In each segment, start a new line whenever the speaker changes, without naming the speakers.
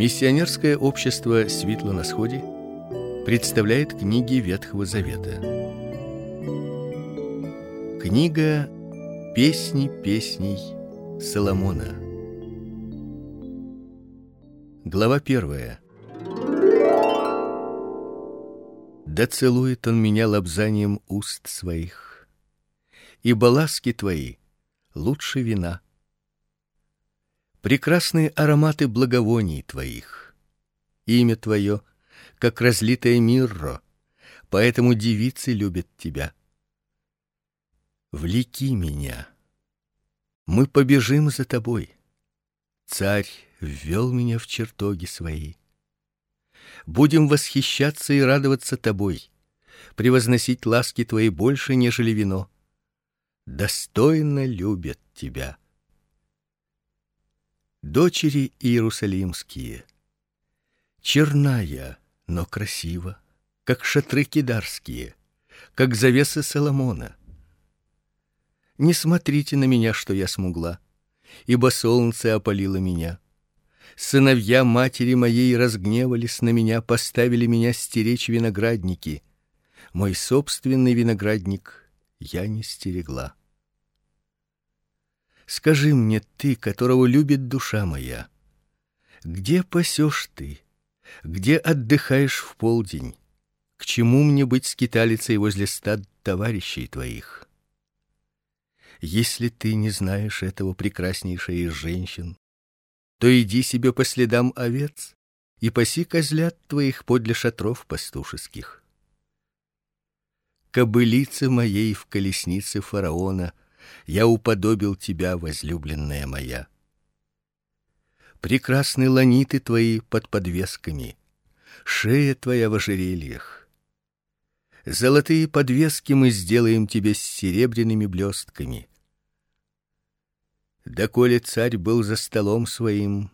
Миссионерское общество Светло на сходе представляет книги Ветхого Завета. Книга Песни песней Соломона. Глава первая. Да целует он меня лобзанием уст своих, и ласки твои лучше вина прекрасные ароматы благовоний твоих. Имя твое, как разлитое мирро, поэтому девицы любят тебя. Влеки меня. Мы побежим за тобой. Царь ввел меня в чертоги свои. Будем восхищаться и радоваться тобой, превозносить ласки твои больше, нежели вино. Достойно любят тебя дочери иерусалимские. Черная, но красива, как шатры кидарские, как завесы Соломона. Не смотрите на меня, что я смугла, ибо солнце опалило меня. Сыновья матери моей разгневались на меня, поставили меня стеречь виноградники. Мой собственный виноградник я не стерегла. Скажи мне ты, которого любит душа моя, где пасешь ты, где отдыхаешь в полдень? К чему мне быть скиталицей возле стад товарищей твоих? Если ты не знаешь этого прекраснейшей из женщин, то иди себе по следам овец и паси козлят твоих подле шатров пастушеских. Кобылице моей в колеснице фараона — я уподобил тебя, возлюбленная моя. Прекрасны ланиты твои под подвесками, шея твоя в ожерельях. Золотые подвески мы сделаем тебе с серебряными блестками. Доколе царь был за столом своим,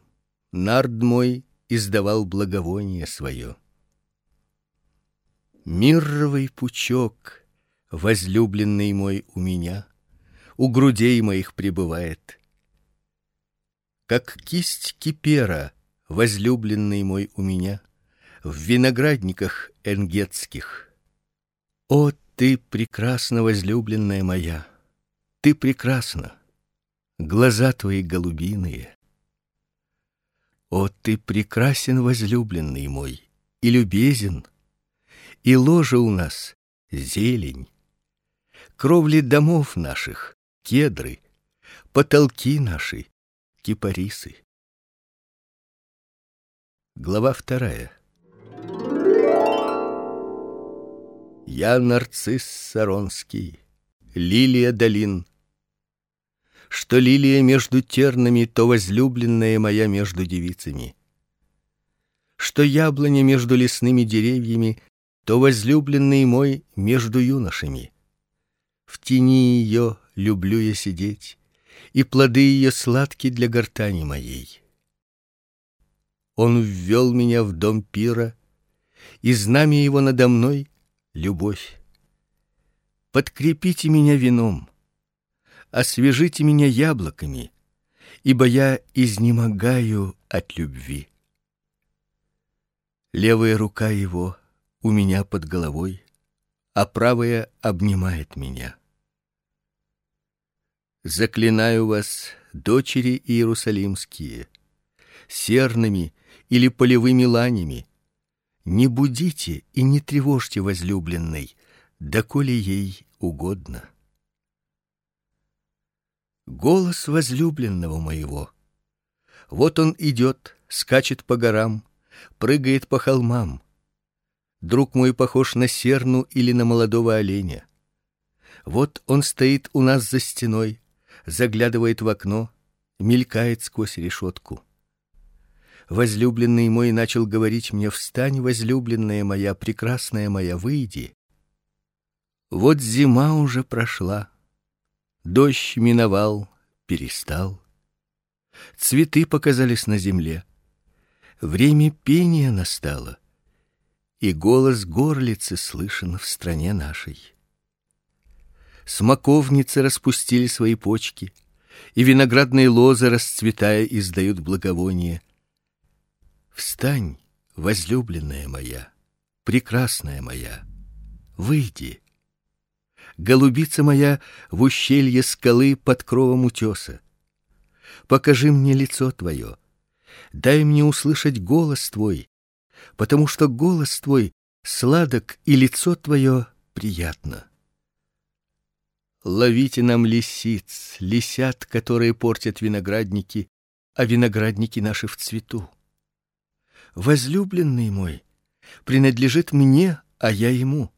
нард мой издавал благовоние свое. Мирровый пучок, возлюбленный мой у меня — у грудей моих пребывает. Как кисть кипера, возлюбленный мой у меня, в виноградниках энгетских. О, ты прекрасна, возлюбленная моя, ты прекрасна, глаза твои голубиные. О, ты прекрасен, возлюбленный мой, и любезен, и ложа у нас зелень, кровли домов наших кедры, потолки наши, кипарисы. Глава вторая. Я нарцисс саронский, лилия долин. Что лилия между тернами, то возлюбленная моя между девицами. Что яблоня между лесными деревьями, то возлюбленный мой между юношами. В тени ее люблю я сидеть, и плоды ее сладки для гортани моей. Он ввел меня в дом пира, и знамя его надо мной — любовь. Подкрепите меня вином, освежите меня яблоками, ибо я изнемогаю от любви. Левая рука его у меня под головой, а правая обнимает меня. Заклинаю вас, дочери иерусалимские, серными или полевыми ланями, не будите и не тревожьте возлюбленной, доколе ей угодно. Голос возлюбленного моего. Вот он идет, скачет по горам, прыгает по холмам. Друг мой похож на серну или на молодого оленя. Вот он стоит у нас за стеной, заглядывает в окно, мелькает сквозь решетку. Возлюбленный мой начал говорить мне: "Встань, возлюбленная моя, прекрасная моя, выйди". Вот зима уже прошла, дождь миновал, перестал. Цветы показались на земле. Время пения настало, и голос горлицы слышен в стране нашей смоковницы распустили свои почки, и виноградные лозы, расцветая, издают благовоние. Встань, возлюбленная моя, прекрасная моя, выйди. Голубица моя в ущелье скалы под кровом утеса. Покажи мне лицо твое, дай мне услышать голос твой, потому что голос твой сладок и лицо твое приятно. Ловите нам лисиц, лисят, которые портят виноградники, а виноградники наши в цвету. Возлюбленный мой принадлежит мне, а я ему.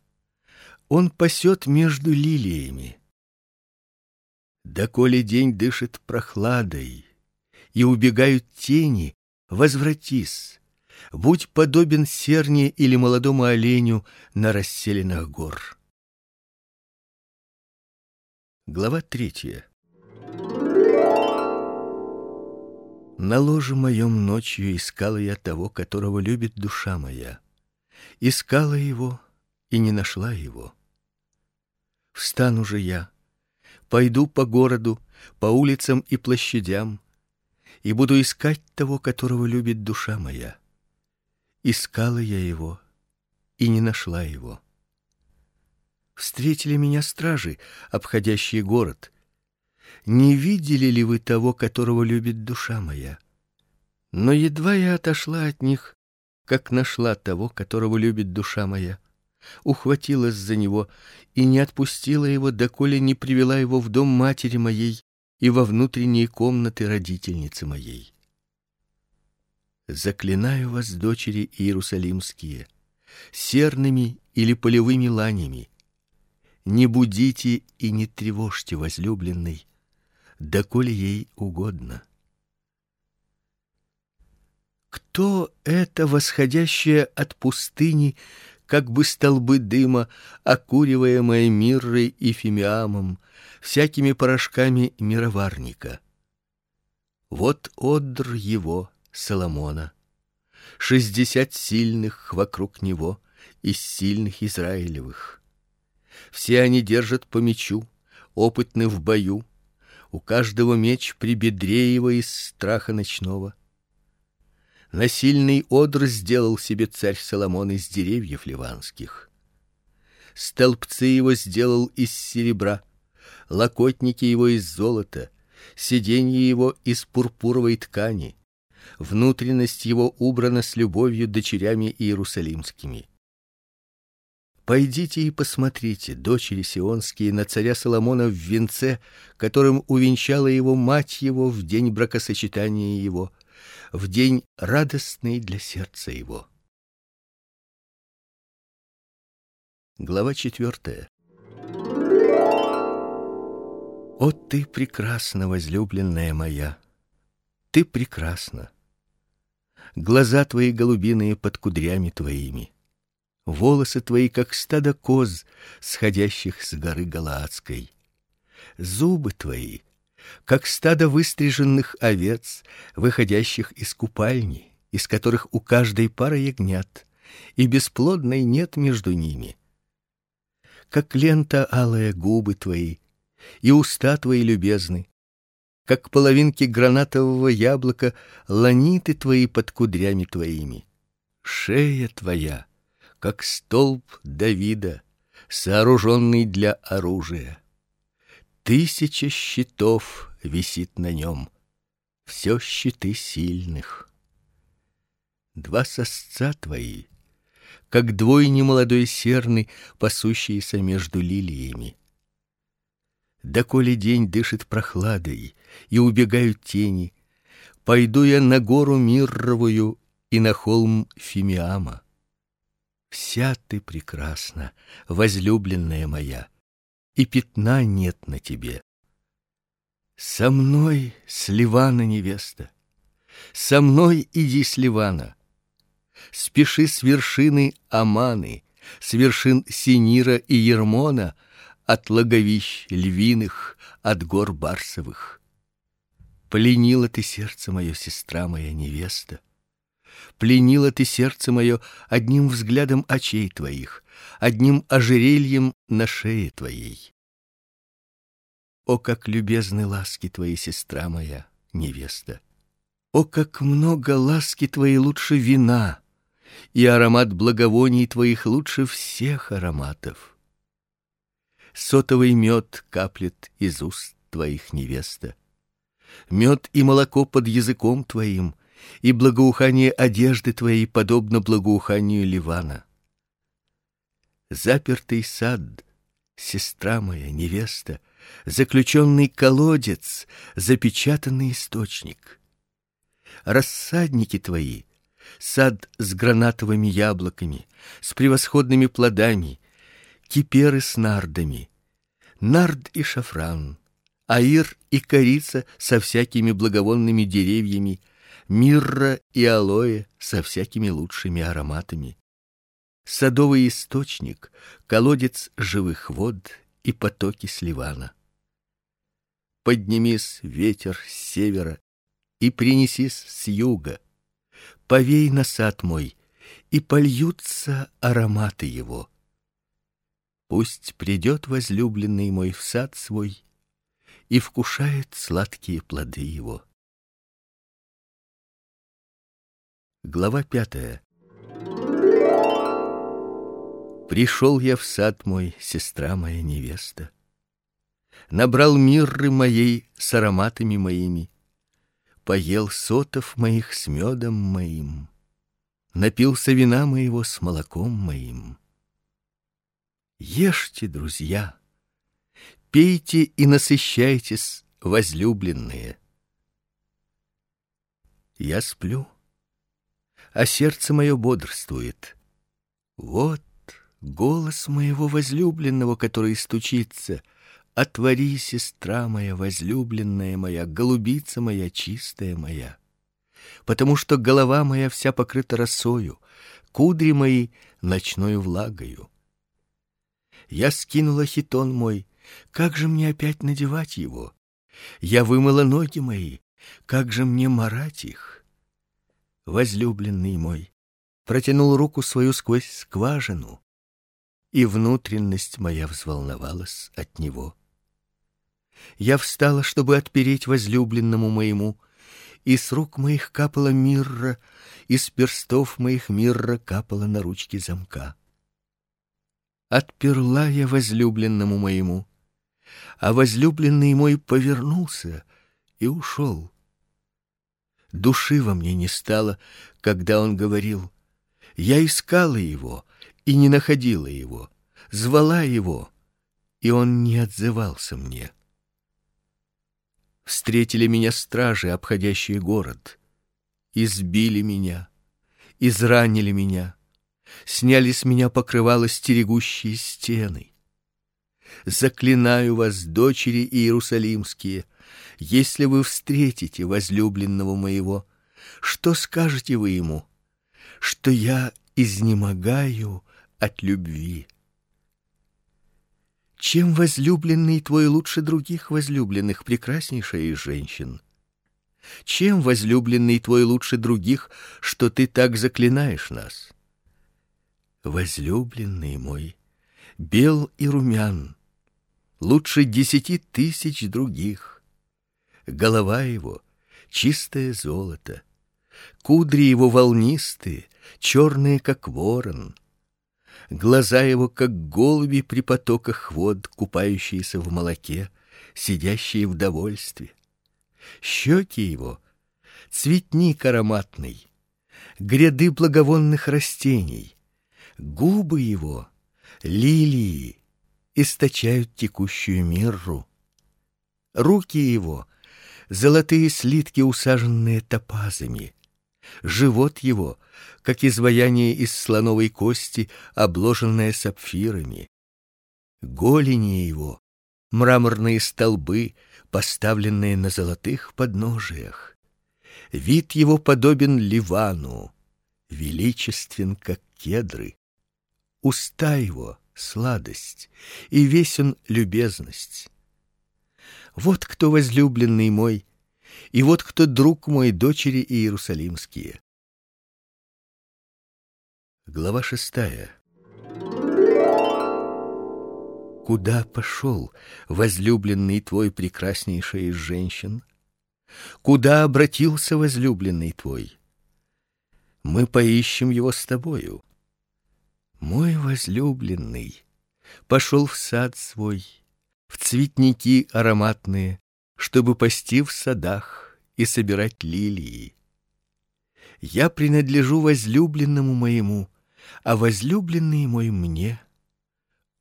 Он пасет между лилиями. Доколе день дышит прохладой, и убегают тени, возвратись, будь подобен серне или молодому оленю на расселенных гор. Глава третья. На ложе моем ночью искала я того, которого любит душа моя. Искала его и не нашла его. Встану же я, пойду по городу, по улицам и площадям, и буду искать того, которого любит душа моя. Искала я его и не нашла его. Встретили меня стражи, обходящие город. Не видели ли вы того, которого любит душа моя? Но едва я отошла от них, как нашла того, которого любит душа моя, ухватилась за него и не отпустила его, доколе не привела его в дом матери моей и во внутренние комнаты родительницы моей. Заклинаю вас, дочери иерусалимские, серными или полевыми ланями, не будите и не тревожьте возлюбленной, доколе ей угодно. Кто это восходящее от пустыни, как бы столбы дыма, окуриваемое миррой и фимиамом, всякими порошками мироварника? Вот одр его, Соломона, шестьдесят сильных вокруг него из сильных Израилевых все они держат по мечу, опытны в бою. У каждого меч при бедре его из страха ночного. Насильный одр сделал себе царь Соломон из деревьев ливанских. Столбцы его сделал из серебра, локотники его из золота, сиденье его из пурпуровой ткани. Внутренность его убрана с любовью дочерями иерусалимскими. Пойдите и посмотрите, дочери сионские, на царя Соломона в венце, которым увенчала его мать его в день бракосочетания его, в день радостный для сердца его. Глава четвертая. О ты прекрасна, возлюбленная моя. Ты прекрасна. Глаза твои голубиные под кудрями твоими волосы твои как стадо коз, сходящих с горы Галаадской. Зубы твои как стадо выстриженных овец, выходящих из купальни, из которых у каждой пары ягнят, и бесплодной нет между ними. Как лента алая губы твои, и уста твои любезны, как половинки гранатового яблока ланиты твои под кудрями твоими. Шея твоя как столб Давида, сооруженный для оружия. Тысяча щитов висит на нем, все щиты сильных. Два сосца твои, как двойни молодой серны, пасущиеся между лилиями. Доколе день дышит прохладой и убегают тени, пойду я на гору мирровую и на холм Фимиама. Вся ты прекрасна, возлюбленная моя, и пятна нет на тебе. Со мной Сливана невеста, со мной иди Сливана. Спеши с вершины Аманы, с вершин Синира и Ермона, от логовищ львиных, от гор барсовых. Пленила ты сердце мое, сестра моя невеста пленила ты сердце мое одним взглядом очей твоих, одним ожерельем на шее твоей. О, как любезны ласки твои, сестра моя, невеста! О, как много ласки твоей лучше вина, и аромат благовоний твоих лучше всех ароматов. Сотовый мед каплет из уст твоих невеста. Мед и молоко под языком твоим, и благоухание одежды твоей подобно благоуханию Ливана. Запертый сад, сестра моя, невеста, заключенный колодец, запечатанный источник. Рассадники твои, сад с гранатовыми яблоками, с превосходными плодами, киперы с нардами, нард и шафран, аир и корица со всякими благовонными деревьями, мирра и алоэ со всякими лучшими ароматами, садовый источник, колодец живых вод и потоки с Ливана. Поднимись, ветер с севера, и принесись с юга. Повей на сад мой, и польются ароматы его. Пусть придет возлюбленный мой в сад свой и вкушает сладкие плоды его. Глава пятая. Пришел я в сад мой, сестра моя невеста. Набрал мирры моей с ароматами моими, поел сотов моих с медом моим, напился вина моего с молоком моим. Ешьте, друзья, пейте и насыщайтесь, возлюбленные. Я сплю, а сердце мое бодрствует. Вот голос моего возлюбленного, который стучится. Отвори, сестра моя, возлюбленная моя, голубица моя, чистая моя. Потому что голова моя вся покрыта росою, кудри мои ночною влагою. Я скинула хитон мой, как же мне опять надевать его? Я вымыла ноги мои, как же мне марать их? Возлюбленный мой, протянул руку свою сквозь скважину, и внутренность моя взволновалась от него. Я встала, чтобы отпереть возлюбленному моему, и с рук моих капала мирра, и с перстов моих мирра капала на ручки замка. Отперла я возлюбленному моему, а возлюбленный мой повернулся и ушел. Души во мне не стало, когда он говорил: "Я искала его, и не находила его, звала его, и он не отзывался мне. Встретили меня стражи, обходящие город, избили меня, изранили меня, сняли с меня покрывало стерегущие стены. Заклинаю вас, дочери иерусалимские, если вы встретите возлюбленного моего, что скажете вы ему? Что я изнемогаю от любви. Чем возлюбленный твой лучше других возлюбленных, прекраснейшая из женщин? Чем возлюбленный твой лучше других, что ты так заклинаешь нас? Возлюбленный мой, бел и румян, лучше десяти тысяч других. Голова его чистое золото, кудри его волнистые, черные как ворон — глаза его как голуби при потоках вод, купающиеся в молоке, сидящие в довольстве. Щеки его цветник ароматный, гряды благовонных растений, губы его лилии источают текущую мирру. Руки его золотые слитки, усаженные топазами, живот его как изваяние из слоновой кости, обложенное сапфирами. Голени его мраморные столбы, поставленные на золотых подножиях. Вид его подобен Ливану, величествен как кедры. Уста его сладость, и весь он любезность. Вот кто возлюбленный мой, и вот кто друг мой дочери иерусалимские. Глава шестая. Куда пошел возлюбленный твой прекраснейший из женщин? Куда обратился возлюбленный твой? Мы поищем его с тобою. Мой возлюбленный пошел в сад свой, в цветники ароматные, чтобы пасти в садах и собирать лилии. Я принадлежу возлюбленному моему, а возлюбленный мой мне.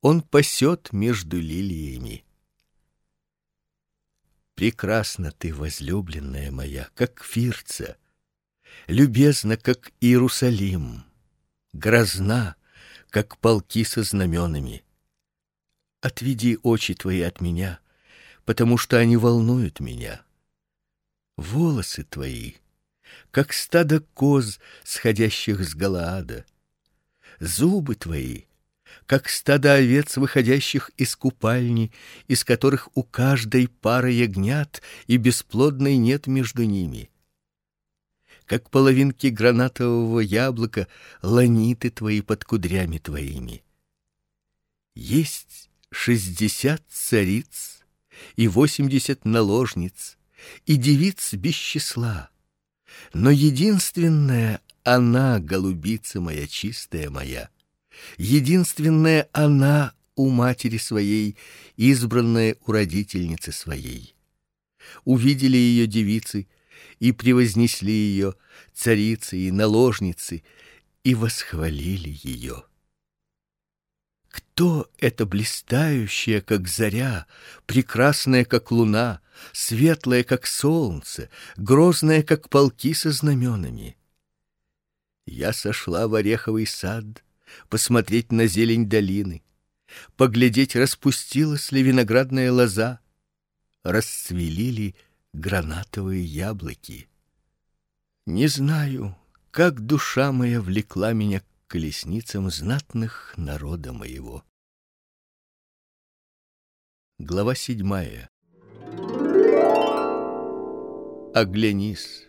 Он пасет между лилиями. Прекрасна ты, возлюбленная моя, как Фирца, любезна, как Иерусалим, грозна, как полки со знаменами. Отведи очи твои от меня, потому что они волнуют меня. Волосы твои, как стадо коз, сходящих с Галаада. Зубы твои, как стадо овец, выходящих из купальни, из которых у каждой пара ягнят, и бесплодной нет между ними. Как половинки гранатового яблока, ланиты твои под кудрями твоими. Есть шестьдесят цариц и восемьдесят наложниц, и девиц без числа. Но единственная она, голубица моя чистая моя, единственная она у матери своей, избранная у родительницы своей. Увидели ее девицы и превознесли ее царицы и наложницы и восхвалили ее. Кто это блистающая, как заря, прекрасная, как луна, светлая, как солнце, грозная, как полки со знаменами? Я сошла в ореховый сад посмотреть на зелень долины, поглядеть, распустилась ли виноградная лоза, расцвели ли гранатовые яблоки. Не знаю, как душа моя влекла меня колесницам знатных народа моего. Глава седьмая. Оглянись,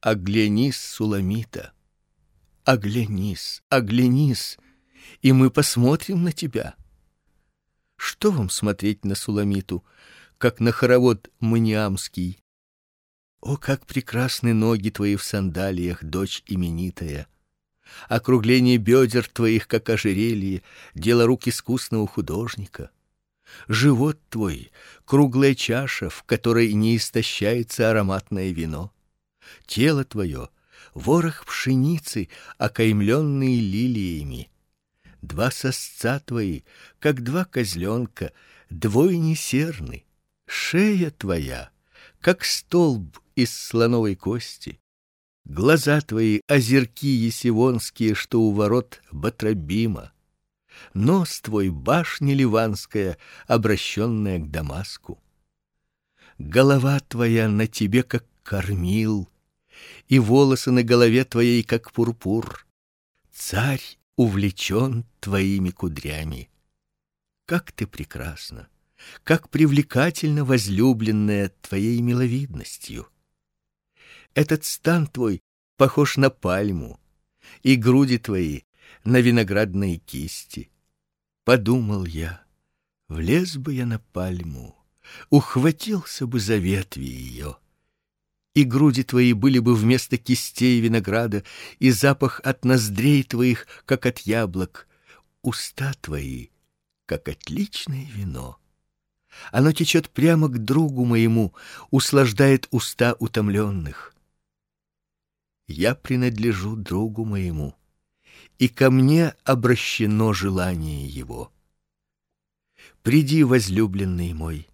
оглянись, Суламита, оглянись, оглянись, и мы посмотрим на тебя. Что вам смотреть на Суламиту, как на хоровод маниамский? О, как прекрасны ноги твои в сандалиях, дочь именитая! Округление бедер твоих, как ожерелье, дело рук искусного художника. Живот твой — круглая чаша, в которой не истощается ароматное вино. Тело твое — ворох пшеницы, окаймленный лилиями. Два сосца твои, как два козленка, двойни серны. Шея твоя, как столб из слоновой кости. Глаза твои озерки есивонские, что у ворот Батрабима. Нос твой башня ливанская, обращенная к Дамаску. Голова твоя на тебе, как кормил, и волосы на голове твоей, как пурпур. Царь увлечен твоими кудрями. Как ты прекрасна, как привлекательно возлюбленная твоей миловидностью! Этот стан твой похож на пальму, и груди твои на виноградные кисти. Подумал я, влез бы я на пальму, ухватился бы за ветви ее, и груди твои были бы вместо кистей винограда, и запах от ноздрей твоих, как от яблок, уста твои, как отличное вино. Оно течет прямо к другу моему, услаждает уста утомленных я принадлежу другу моему, и ко мне обращено желание его. Приди, возлюбленный мой,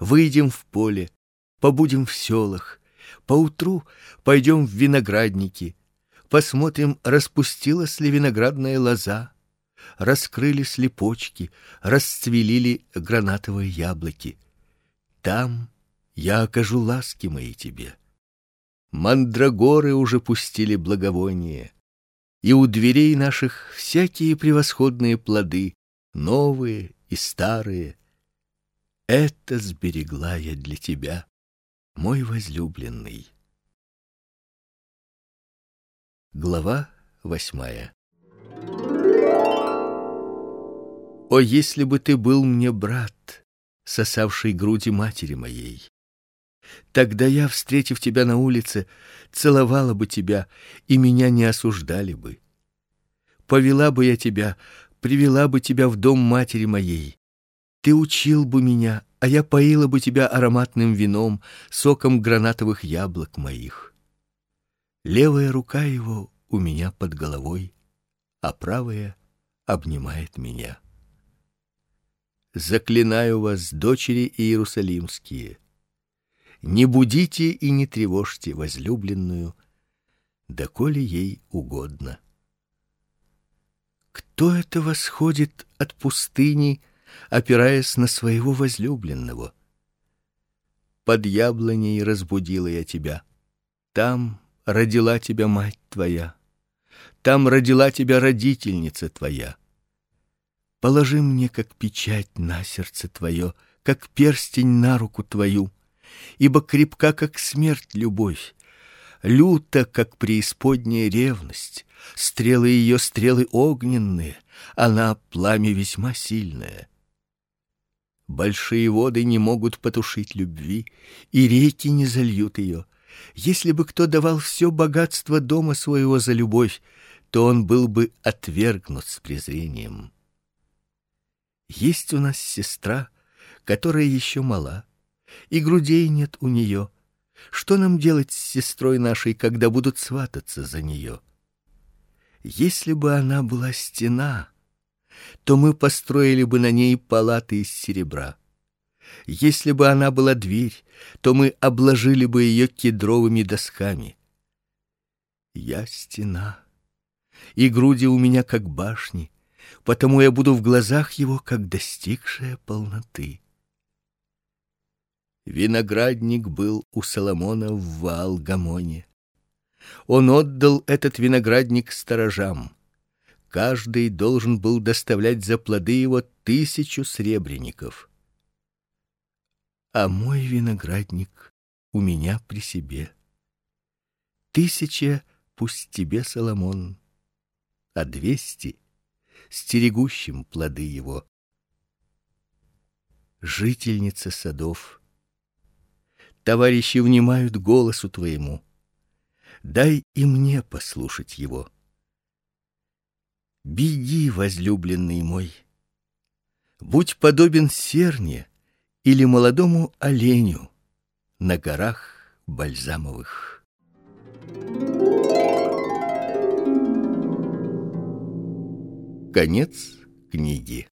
выйдем в поле, побудем в селах, поутру пойдем в виноградники, посмотрим, распустилась ли виноградная лоза, раскрылись ли почки, расцвели ли гранатовые яблоки. Там я окажу ласки мои тебе мандрагоры уже пустили благовоние, и у дверей наших всякие превосходные плоды, новые и старые. Это сберегла я для тебя, мой возлюбленный. Глава восьмая. О, если бы ты был мне брат, сосавший груди матери моей, Тогда я, встретив тебя на улице, целовала бы тебя, и меня не осуждали бы. Повела бы я тебя, привела бы тебя в дом матери моей. Ты учил бы меня, а я поила бы тебя ароматным вином, соком гранатовых яблок моих. Левая рука его у меня под головой, а правая обнимает меня. Заклинаю вас, дочери иерусалимские, не будите и не тревожьте возлюбленную, доколе ей угодно. Кто это восходит от пустыни, опираясь на своего возлюбленного? Под яблоней разбудила я тебя. Там родила тебя мать твоя. Там родила тебя родительница твоя. Положи мне как печать на сердце твое, как перстень на руку твою ибо крепка, как смерть, любовь, люта, как преисподняя ревность, стрелы ее стрелы огненные, она пламя весьма сильное. Большие воды не могут потушить любви, и реки не зальют ее. Если бы кто давал все богатство дома своего за любовь, то он был бы отвергнут с презрением. Есть у нас сестра, которая еще мала, и грудей нет у нее. Что нам делать с сестрой нашей, когда будут свататься за нее? Если бы она была стена, то мы построили бы на ней палаты из серебра. Если бы она была дверь, то мы обложили бы ее кедровыми досками. Я стена, и груди у меня как башни, потому я буду в глазах его как достигшая полноты. Виноградник был у Соломона в Ваалгамоне. Он отдал этот виноградник сторожам. Каждый должен был доставлять за плоды его тысячу сребреников. А мой виноградник у меня при себе. Тысяча пусть тебе, Соломон, а двести стерегущим плоды его. Жительница садов, товарищи внимают голосу твоему. Дай и мне послушать его. Беги, возлюбленный мой. Будь подобен серне или молодому оленю на горах бальзамовых. Конец книги.